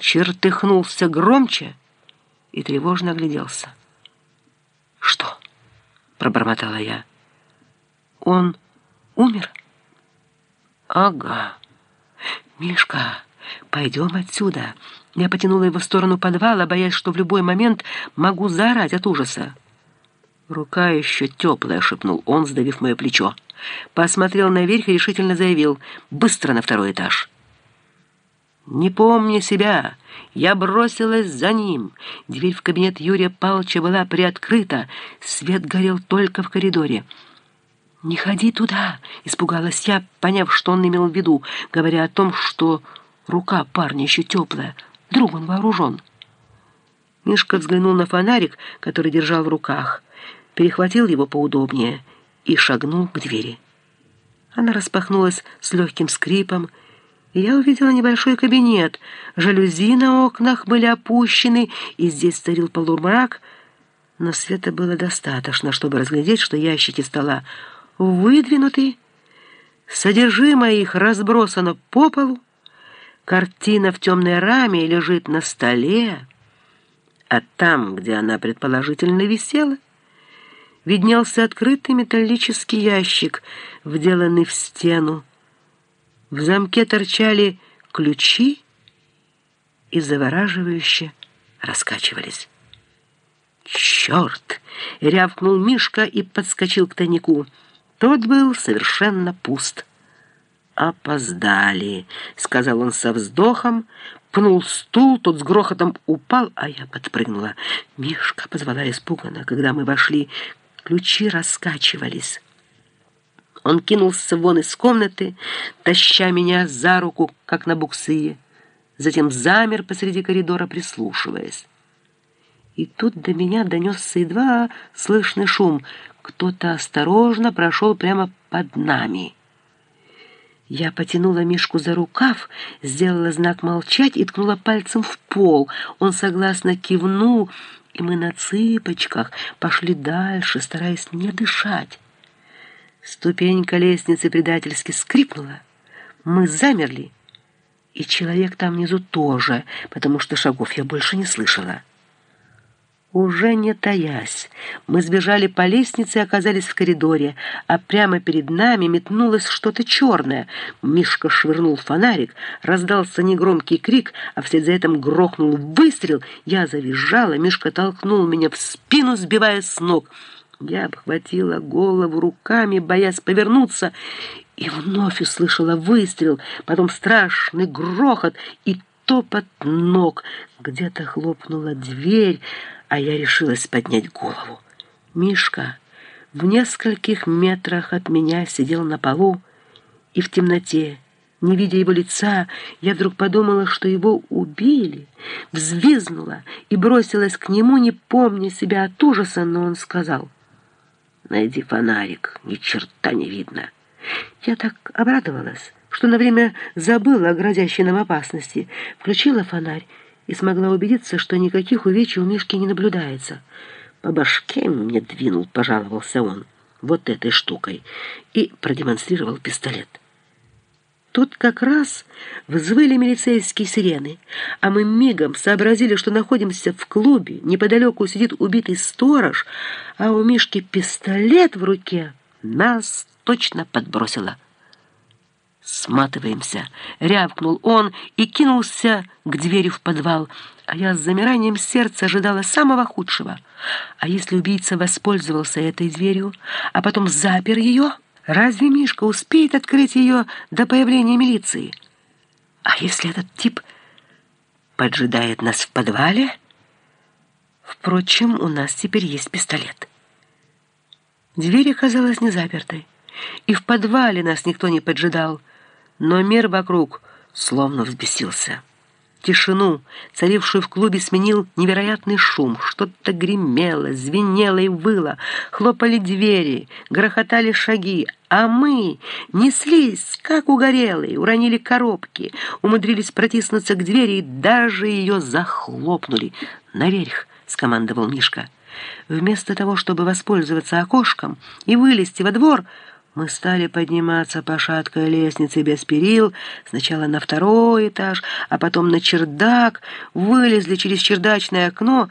чертыхнулся громче и тревожно огляделся. «Что?» — пробормотала я. «Он умер?» «Ага. Мишка, пойдем отсюда». Я потянула его в сторону подвала, боясь, что в любой момент могу заорать от ужаса. «Рука еще теплая», — шепнул он, сдавив мое плечо. Посмотрел наверх и решительно заявил «Быстро на второй этаж». Не помня себя, я бросилась за ним. Дверь в кабинет Юрия Павловича была приоткрыта. Свет горел только в коридоре. «Не ходи туда!» — испугалась я, поняв, что он имел в виду, говоря о том, что рука парня еще теплая. Вдруг он вооружен. Мишка взглянул на фонарик, который держал в руках, перехватил его поудобнее и шагнул к двери. Она распахнулась с легким скрипом, я увидела небольшой кабинет. Жалюзи на окнах были опущены, и здесь царил полумрак, но света было достаточно, чтобы разглядеть, что ящики стола выдвинуты, содержимое их разбросано по полу, картина в темной раме лежит на столе, а там, где она предположительно висела, виднелся открытый металлический ящик, вделанный в стену, в замке торчали ключи и завораживающе раскачивались. «Черт!» — рявкнул Мишка и подскочил к тайнику. Тот был совершенно пуст. «Опоздали», — сказал он со вздохом, пнул стул, тот с грохотом упал, а я подпрыгнула. «Мишка!» — позвала испуганно, когда мы вошли. Ключи раскачивались. Он кинулся вон из комнаты, таща меня за руку, как на буксыре. Затем замер посреди коридора, прислушиваясь. И тут до меня донесся едва слышный шум. Кто-то осторожно прошел прямо под нами. Я потянула Мишку за рукав, сделала знак молчать и ткнула пальцем в пол. Он согласно кивнул, и мы на цыпочках пошли дальше, стараясь не дышать. Ступенька лестницы предательски скрипнула. Мы замерли, и человек там внизу тоже, потому что шагов я больше не слышала. Уже не таясь, мы сбежали по лестнице и оказались в коридоре, а прямо перед нами метнулось что-то черное. Мишка швырнул фонарик, раздался негромкий крик, а вслед за этим грохнул выстрел. Я завизжала, Мишка толкнул меня в спину, сбивая с ног — я обхватила голову руками, боясь повернуться, и вновь услышала выстрел, потом страшный грохот и топот ног. Где-то хлопнула дверь, а я решилась поднять голову. Мишка в нескольких метрах от меня сидел на полу и в темноте. Не видя его лица, я вдруг подумала, что его убили. Взвизнула и бросилась к нему, не помня себя от ужаса, но он сказал — Найди фонарик, ни черта не видно. Я так обрадовалась, что на время забыла о грозящей нам опасности, включила фонарь и смогла убедиться, что никаких увечий у Мишки не наблюдается. «По башке мне двинул», — пожаловался он, — «вот этой штукой», и продемонстрировал пистолет. Тут как раз взвыли милицейские сирены, а мы мигом сообразили, что находимся в клубе, неподалеку сидит убитый сторож, а у Мишки пистолет в руке. Нас точно подбросило. «Сматываемся!» — рявкнул он и кинулся к двери в подвал, а я с замиранием сердца ожидала самого худшего. А если убийца воспользовался этой дверью, а потом запер ее... Разве Мишка успеет открыть ее до появления милиции? А если этот тип поджидает нас в подвале? Впрочем, у нас теперь есть пистолет. Дверь оказалась не запертой, и в подвале нас никто не поджидал, но мир вокруг словно взбесился. Тишину, царившую в клубе, сменил невероятный шум. Что-то гремело, звенело и выло. Хлопали двери, грохотали шаги. А мы неслись, как угорелые, уронили коробки, умудрились протиснуться к двери и даже ее захлопнули. «Наверх!» — скомандовал Мишка. Вместо того, чтобы воспользоваться окошком и вылезти во двор, Мы стали подниматься по шаткой лестнице без перил, сначала на второй этаж, а потом на чердак, вылезли через чердачное окно